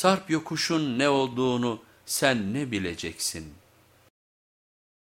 Sarp yokuşun ne olduğunu sen ne bileceksin?''